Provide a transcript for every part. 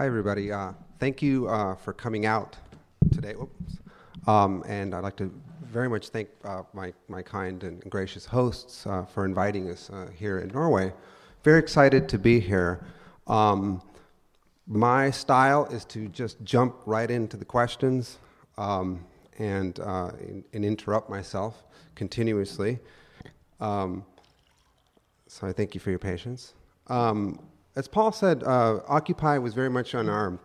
Hi, everybody. Uh, thank you uh, for coming out today. Um, and I'd like to very much thank uh, my, my kind and gracious hosts uh, for inviting us uh, here in Norway. Very excited to be here. Um, my style is to just jump right into the questions um, and, uh, and, interrupt myself continuously. Um, so I thank you for your patience. Um, as Paul said, uh, Occupy was very much on our,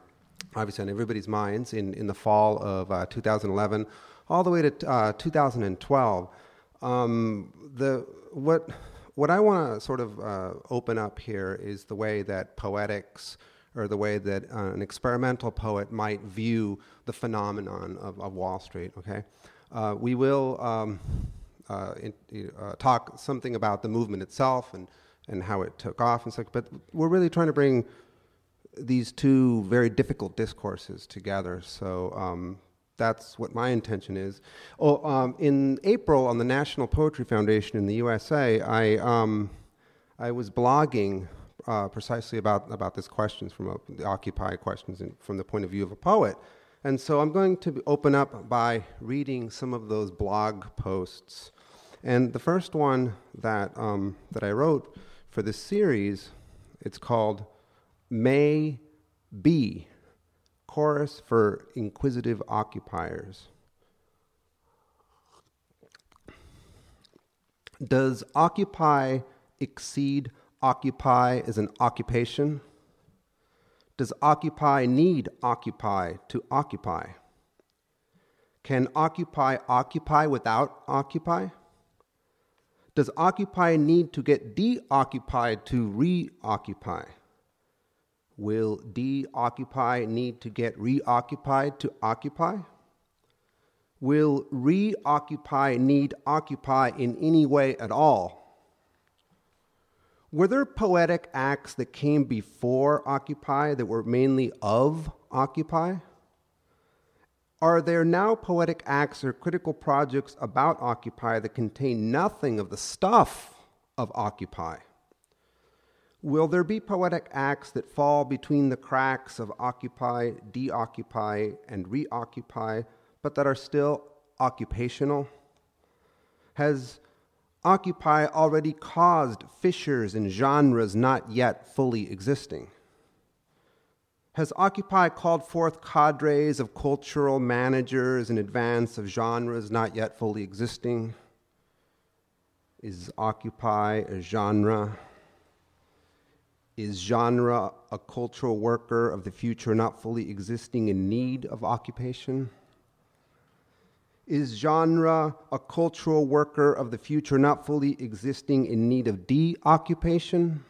obviously on everybody's minds in, in the fall of uh, 2011, all the way to uh, 2012. Um, the, what, what I want to sort of uh, open up here is the way that poetics, or the way that uh, an experimental poet might view the phenomenon of, of Wall Street, okay? Uh, we will um, in, talk something about the movement itself and and how it took off and such. But we're really trying to bring these two very difficult discourses together. So um, that's what my intention is. Oh, um, in April on the National Poetry Foundation in the USA, I um, I was blogging uh, precisely about about this questions from uh, the Occupy questions in, from the point of view of a poet. And so I'm going to open up by reading some of those blog posts. And the first one that um, that I wrote for this series, it's called May Be Chorus for Inquisitive Occupiers. Does occupy exceed occupy as an occupation? Does occupy need occupy to occupy? Can occupy occupy without occupy? Does occupy need to get deoccupied to reoccupy? Will deoccupy need to get reoccupied to occupy? Will reoccupy need occupy in any way at all? Were there poetic acts that came before occupy that were mainly of occupy? Are there now poetic acts or critical projects about Occupy that contain nothing of the stuff of Occupy? Will there be poetic acts that fall between the cracks of Occupy, Deoccupy, and Reoccupy, but that are still occupational? Has Occupy already caused fissures in genres not yet fully existing? Has Occupy called forth cadres of cultural managers in advance of genres not yet fully existing? Is Occupy a genre? Is genre a cultural worker of the future not fully existing in need of occupation? Is genre a cultural worker of the future not fully existing in need of deoccupation?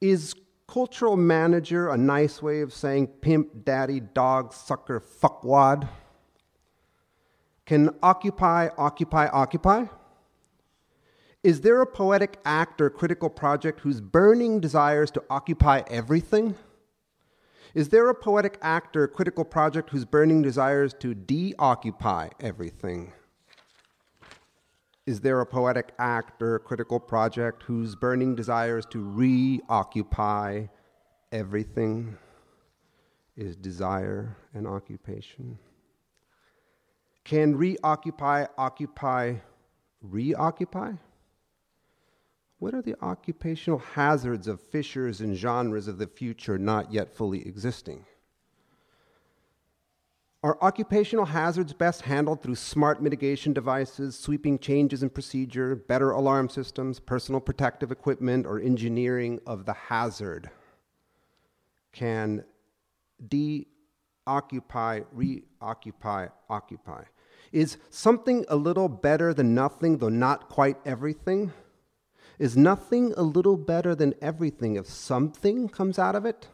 Is cultural manager a nice way of saying pimp, daddy, dog, sucker, fuckwad? Can occupy, occupy, occupy? Is there a poetic act or critical project whose burning desires to occupy everything? Is there a poetic act or critical project whose burning desires to deoccupy everything? Is there a poetic act or a critical project whose burning desire is to reoccupy everything is desire and occupation? Can reoccupy occupy reoccupy? What are the occupational hazards of fissures and genres of the future not yet fully existing? Are occupational hazards best handled through smart mitigation devices, sweeping changes in procedure, better alarm systems, personal protective equipment, or engineering of the hazard? Can de-occupy, reoccupy, occupy? Is something a little better than nothing, though not quite everything? Is nothing a little better than everything if something comes out of it?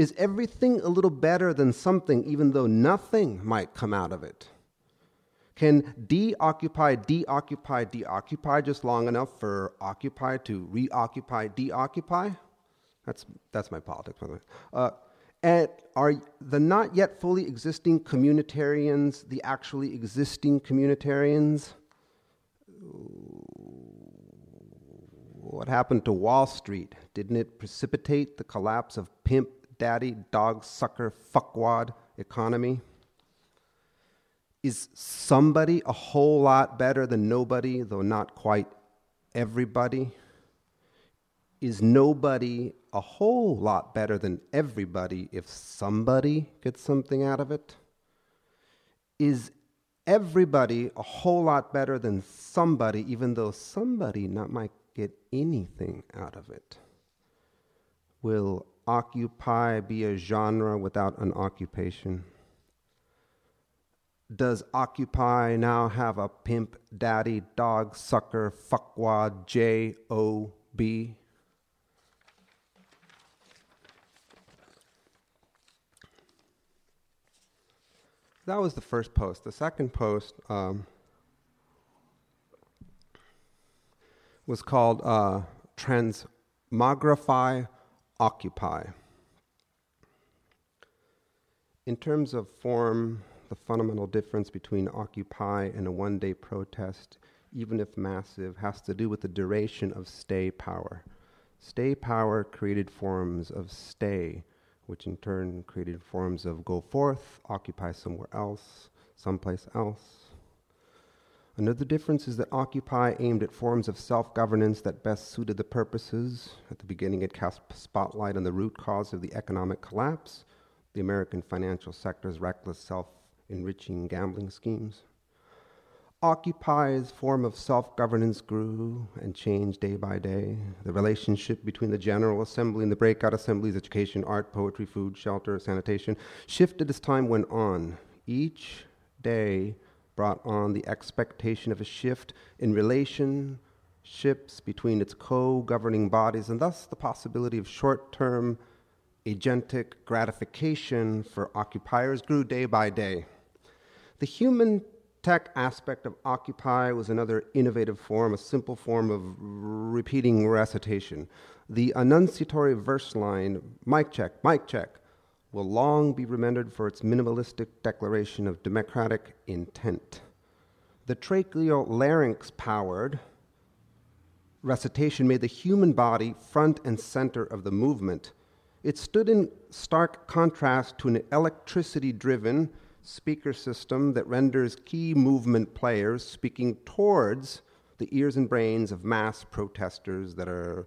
Is everything a little better than something, even though nothing might come out of it? Can deoccupy, deoccupy, deoccupy just long enough for occupy to reoccupy, deoccupy? That's, that's my politics, by the way. Uh, and are the not yet fully existing communitarians the actually existing communitarians? what happened to Wall Street? Didn't it precipitate the collapse of pimp, daddy, dog sucker, fuckwad economy? Is somebody a whole lot better than nobody, though not quite everybody? Is nobody a whole lot better than everybody if somebody gets something out of it? Is everybody a whole lot better than somebody, even though somebody not might get anything out of it? Will occupy be a genre without an occupation? Does Occupy now have a pimp, daddy, dog, sucker, fuckwad, J O B? That was the first post. The second post um, was called uh, Transmogrify Occupy. In terms of form, the fundamental difference between Occupy and a one day protest, even if massive, has to do with the duration of stay power. Stay power created forms of stay, which in turn created forms of go forth, occupy somewhere else, someplace else. Another difference is that Occupy aimed at forms of self governance that best suited the purposes. At the beginning, it cast spotlight on the root cause of the economic collapse, the American financial sector's reckless self enriching gambling schemes. Occupy's form of self governance grew and changed day by day. The relationship between the General Assembly and the breakout assemblies, education, art, poetry, food, shelter, sanitation, shifted as time went on. Each day brought on the expectation of a shift in relationships between its co governing bodies, and thus the possibility of short term agentic gratification for occupiers grew day by day. The human tech aspect of Occupy was another innovative form, a simple form of repeating recitation. The annunciatory verse line, mic check, mic check, will long be remembered for its minimalistic declaration of democratic intent. The tracheal larynx powered recitation made the human body front and center of the movement. It stood in stark contrast to an electricity driven, speaker system that renders key movement players speaking towards the ears and brains of mass protesters that are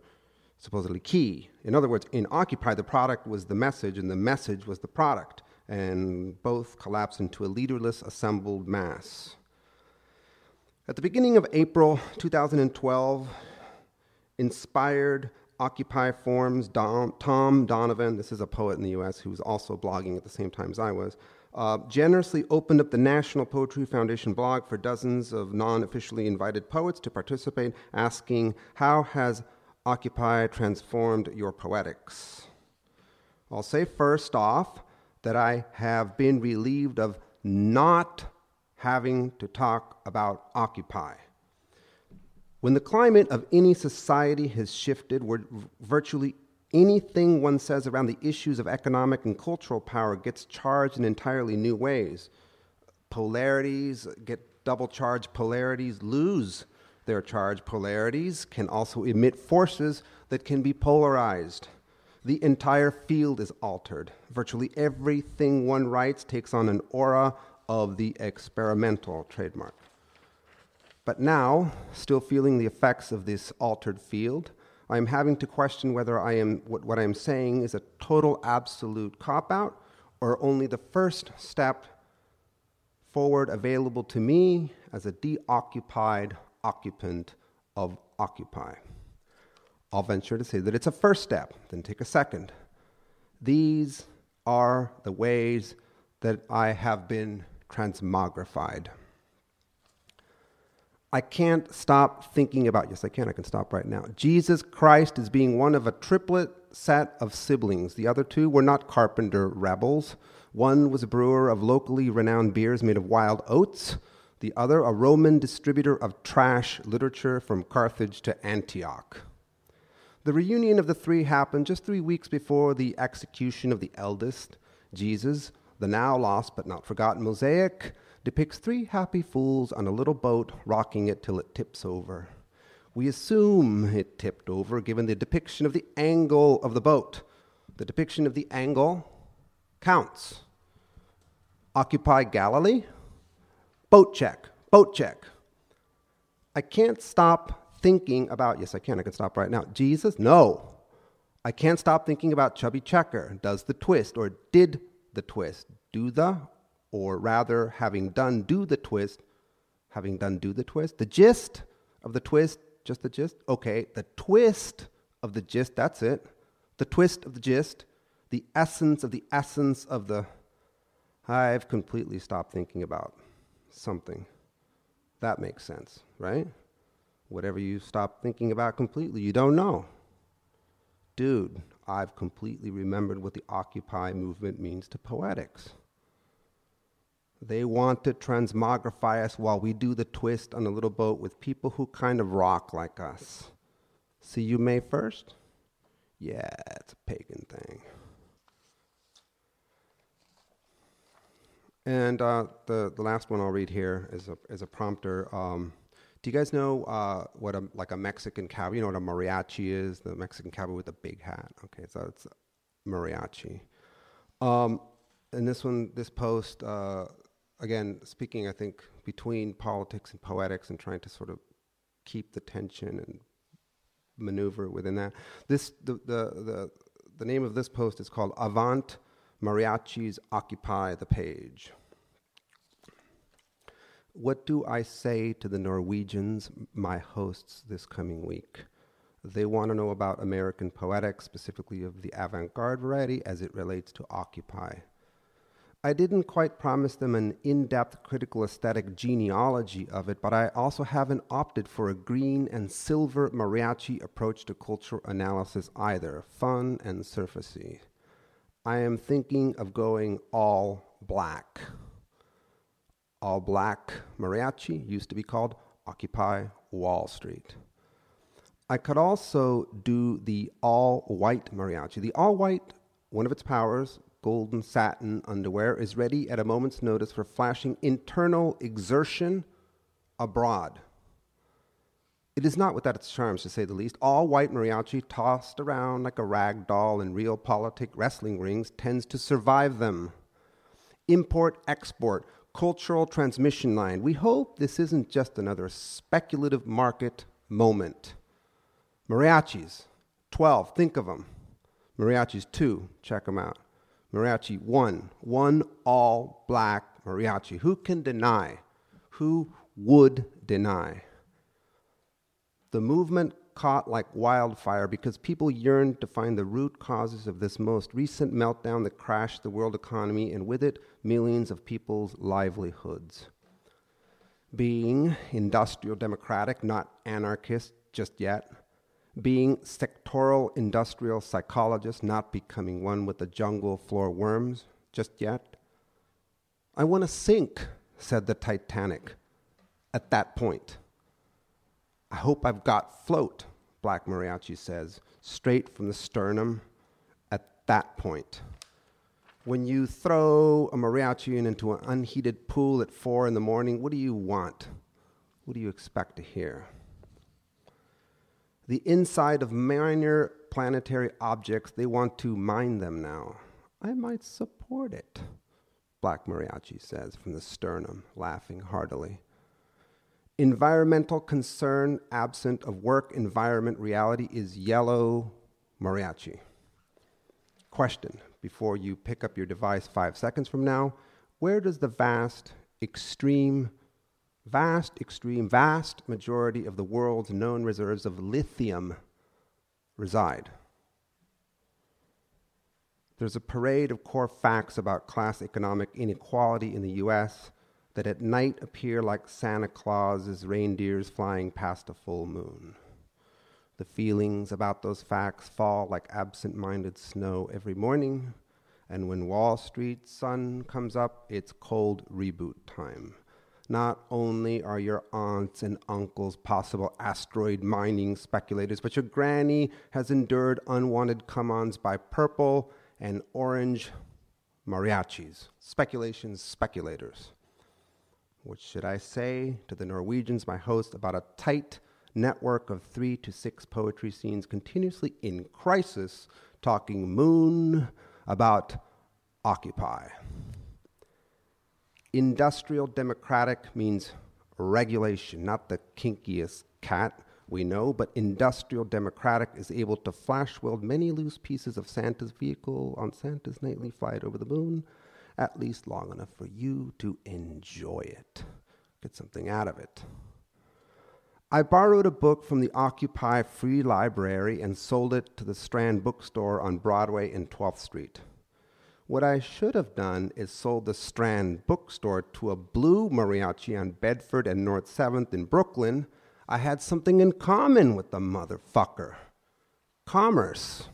supposedly key. In other words, in Occupy, the product was the message and the message was the product, and both collapse into a leaderless assembled mass. At the beginning of April 2012, inspired Occupy forms Dom, Thom Donovan, this is a poet in the US who was also blogging at the same time as I was, uh, generously opened up the National Poetry Foundation blog for dozens of non officially invited poets to participate, asking, How has Occupy transformed your poetics? I'll say first off that I have been relieved of not having to talk about Occupy. When the climate of any society has shifted, where virtually anything one says around the issues of economic and cultural power gets charged in entirely new ways. Polarities get double charged, polarities lose their charge. Polarities can also emit forces that can be polarized. The entire field is altered. Virtually everything one writes takes on an aura of the experimental trademark. But now, still feeling the effects of this altered field, I'm having to question whether I am, what, what I'm saying is a total absolute cop out or only the first step forward available to me as a deoccupied occupant of Occupy. I'll venture to say that it's a first step, then take a second. These are the ways that I have been transmogrified. I can't stop thinking about, yes, I can, I can stop right now. Jesus Christ is being one of a triplet set of siblings. The other two were not carpenter rebels. One was a brewer of locally renowned beers made of wild oats, the other, a Roman distributor of trash literature from Carthage to Antioch. The reunion of the three happened just three weeks before the execution of the eldest, Jesus, the now lost but not forgotten Mosaic, depicts three happy fools on a little boat rocking it till it tips over. We assume it tipped over given the depiction of the angle of the boat. The depiction of the angle counts. Occupy Galilee? Boat check, boat check. I can't stop thinking about, yes, I can, I can stop right now. Jesus? No. I can't stop thinking about Chubby Checker. Does the twist, or did the twist, do the, or rather, having done do the twist, having done do the twist? The gist of the twist, just the gist? Okay, the twist of the gist, that's it. The twist of the gist, the essence of the essence of the. I've completely stopped thinking about something. That makes sense, right? Whatever you stop thinking about completely, you don't know. Dude, I've completely remembered what the Occupy movement means to poetics. They want to transmogrify us while we do the twist on a little boat with people who kind of rock like us. See you May 1st? Yeah, it's a pagan thing. And uh, the, the last one I'll read here is a, is a prompter. Um, do you guys know uh, what a like a Mexican cowboy? You know what a mariachi is? The Mexican cowboy with the big hat. Okay, so it's mariachi. Um, and this one, this post, uh, again, speaking, I think between politics and poetics, and trying to sort of keep the tension and maneuver within that. This the the the, the name of this post is called Avant Mariachis Occupy the Page. What do I say to the Norwegians, my hosts, this coming week? They want to know about American poetics, specifically of the avant garde variety, as it relates to Occupy. I didn't quite promise them an in depth critical aesthetic genealogy of it, but I also haven't opted for a green and silver mariachi approach to cultural analysis either, fun and surfacey. I am thinking of going all black. All black mariachi used to be called Occupy Wall Street. I could also do the all white mariachi. The all white, one of its powers, golden satin underwear, is ready at a moment's notice for flashing internal exertion abroad. It is not without its charms, to say the least. All white mariachi, tossed around like a rag doll in realpolitik wrestling rings, tends to survive them. Import export, cultural transmission line. We hope this isn't just another speculative market moment. Mariachis, 12, think of them. Mariachis 2, check them out. Mariachi 1, one all black mariachi. Who can deny? Who would deny? The movement caught like wildfire because people yearned to find the root causes of this most recent meltdown that crashed the world economy and with it, millions of people's livelihoods. Being industrial democratic, not anarchist just yet, being sectoral industrial psychologist, not becoming one with the jungle floor worms just yet. I want to sink, said the Titanic at that point. I hope I've got float, Black Mariachi says, straight from the sternum at that point. When you throw a mariachi into an unheated pool at four in the morning, what do you want? What do you expect to hear? The inside of minor planetary objects, they want to mine them now. I might support it, Black Mariachi says from the sternum, laughing heartily. Environmental concern absent of work environment reality is yellow mariachi. Question before you pick up your device five seconds from now where does the vast, extreme, vast, extreme, vast majority of the world's known reserves of lithium reside? There's a parade of core facts about class economic inequality in the US that at night appear like Santa Claus's reindeers flying past a full moon. The feelings about those facts fall like absent minded snow every morning, and when Wall Street sun comes up, it's cold reboot time. Not only are your aunts and uncles possible asteroid mining speculators, but your granny has endured unwanted come ons by purple and orange mariachis, speculations, speculators. What should I say to the Norwegians, my host, about a tight network of three to six poetry scenes continuously in crisis, talking moon about Occupy. Industrial democratic means regulation, not the kinkiest cat we know, but industrial democratic is able to flash weld many loose pieces of Santa's vehicle on Santa's nightly flight over the moon, at least long enough for you to enjoy it, get something out of it. I borrowed a book from the Occupy Free Library and sold it to the Strand bookstore on Broadway and 12th Street. What I should have done is sold the Strand bookstore to a blue mariachi on Bedford and North 7th in Brooklyn. I had something in common with the motherfucker commerce.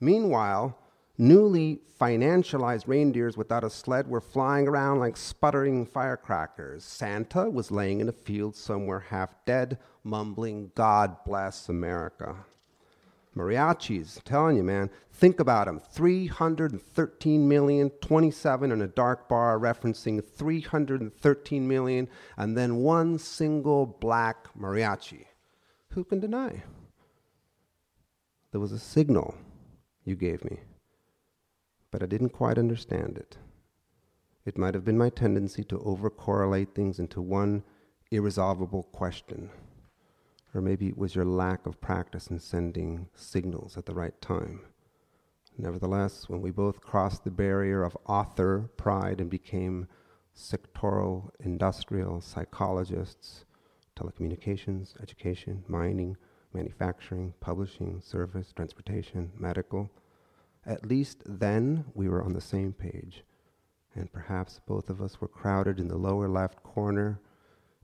Meanwhile, Newly financialized reindeers without a sled were flying around like sputtering firecrackers. Santa was laying in a field somewhere half dead, mumbling, God bless America. Mariachis, telling you, man, think about them 313 million, 27 in a dark bar referencing 313 million, and then one single black mariachi. Who can deny? There was a signal you gave me but I didn't quite understand it. It might have been my tendency to overcorrelate things into one irresolvable question. Or maybe it was your lack of practice in sending signals at the right time. Nevertheless, when we both crossed the barrier of author pride and became sectoral industrial psychologists, telecommunications, education, mining, manufacturing, publishing, service, transportation, medical, at least then we were on the same page, and perhaps both of us were crowded in the lower left corner,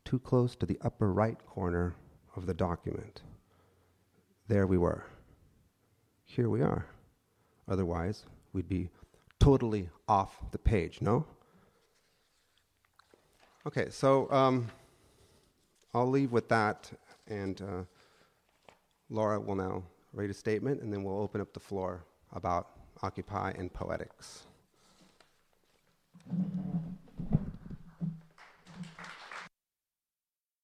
too close to the upper right corner of the document. There we were. Here we are. Otherwise, we'd be totally off the page, no? Okay, so um, I'll leave with that, and uh, Laura will now read a statement, and then we'll open up the floor about Occupy and Poetics.